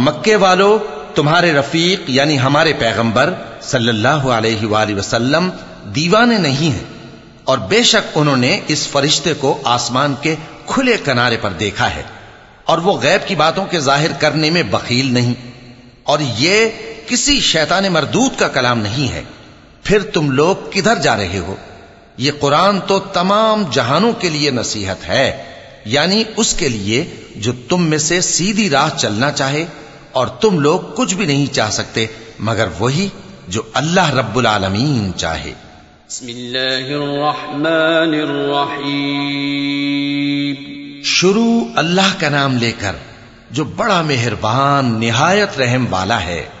मक्के वालों, तुम्हारे रफीक, यानी हमारे पैगंबर, सल्लल्लाहु अलैहि वसल्लम, दीवाने नहीं हैं। और बेशक उन्होंने इस फरिश्ते को आसमान के खुले किनारे पर देखा है। और वो गैब की बातों के ज़ाहिर करने में बकील नहीं। और ये किसी शैतान मरदूत का कलाम नहीं है। फिर तुम लोग किधर जा रहे हो? ये कुरान तो तमाम जहानों के लिए नसीहत है। यानी उसके लिए जो तुम में से सीधी राह चलना चाहे और तुम लोग कुछ भी नहीं चाह सकते मगर वही जो अल्लाह रब्बुल आलमीन चाहे। शुरू अल्लाह का नाम लेकर जो बड़ा मेहरबान निहायत रहम वाला है।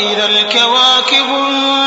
इधर क्या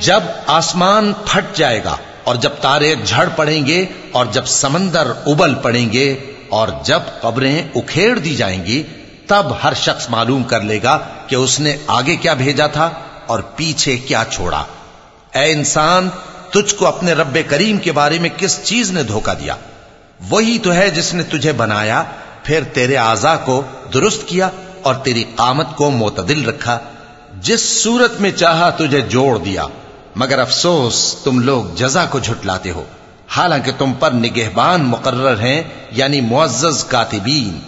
जब आसमान फट जाएगा और जब तारे झड़ पड़ेंगे और जब समंदर उबल पड़ेंगे और जब कब्रें उखेड़ दी जाएंगी तब हर शख्स मालूम कर लेगा कि उसने आगे क्या भेजा था और पीछे क्या छोड़ा ए इंसान तुझको अपने रब करीम के बारे में किस चीज़ ने धोखा दिया? वही तो है जिसने तुझे बनाया, फिर तेरे आजा को दुरुस्त किया और तेरी कामत को मोतदिल रखा, जिस सूरत में चाहा तुझे जोड़ दिया। मगर अफसोस, तुम लोग जजा को झुटलाते हो। हालाँकि तुम पर निगहबान मुकर्र हैं, यानी मुआज कातिबीन।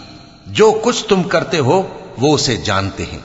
जो कुछ तुम करते हो, वो उसे जानते हैं।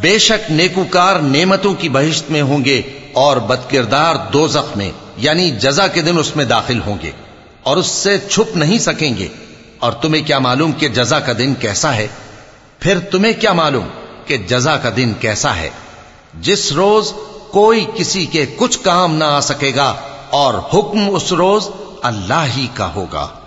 बेशक नेकुकार नेमतों की बहिश्त में होंगे और बदकिरदार दोजख में, यानी जजा के दिन उसमें दाखिल होंगे, और उससे छुप नहीं सकेंगे। और तुम्हें क्या मालूम कि जजा का दिन कैसा है? फिर तुम्हें क्या मालूम कि जजा का दिन कैसा है? जिस रोज कोई किसी के कुछ काम ना आ सकेगा, और हुक्म उस रोज अल्लाह ही का होगा।